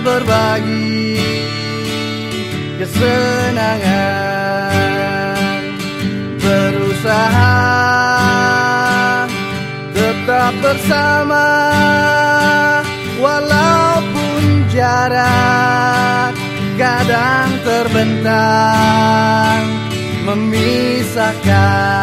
berbagi kesenangan. Berusaha tetap bersama walaupun jarak kadang terbentang memisahkan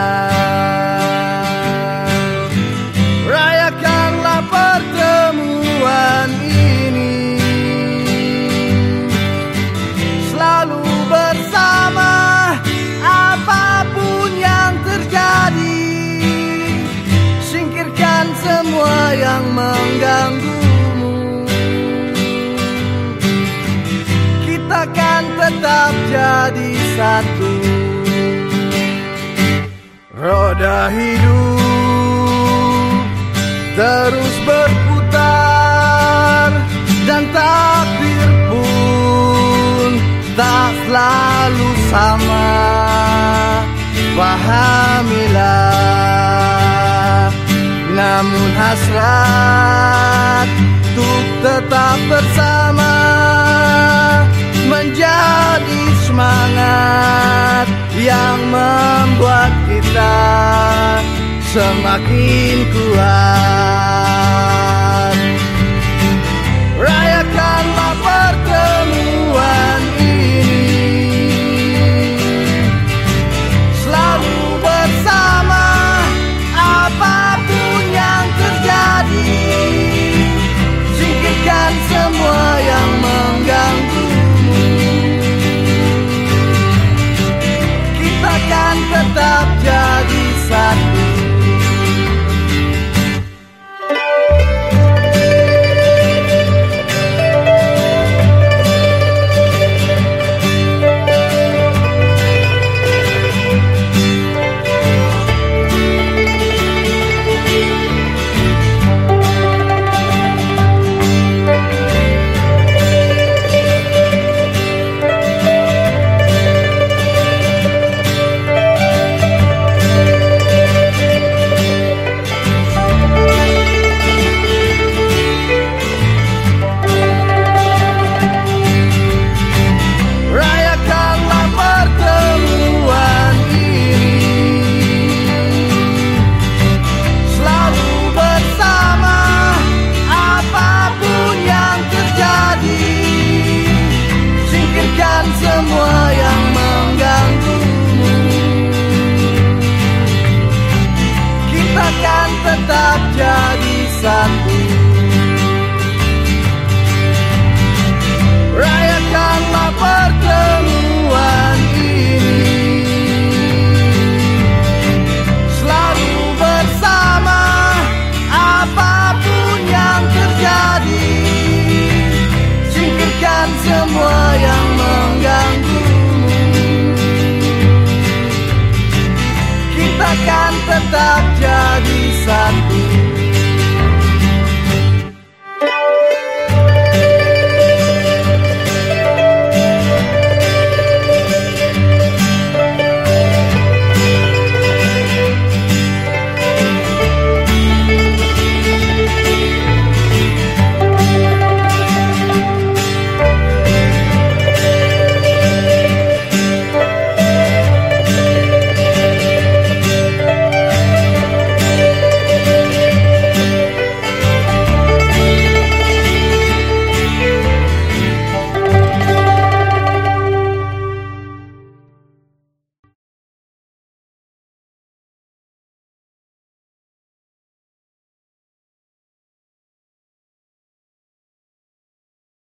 kita kan tetap jadi satu. Roda hidup terus berputar dan takdir pun tak selalu sama. Pahamilah namun hasrat untuk tetap bersama membuat kita semakin kuat semua yang mengganggumu. Kita kan tetap jadi satu. Rayakanlah pertemuan ini. Selalu bersama apa pun yang terjadi Singkirkan semua tetap jadi satu.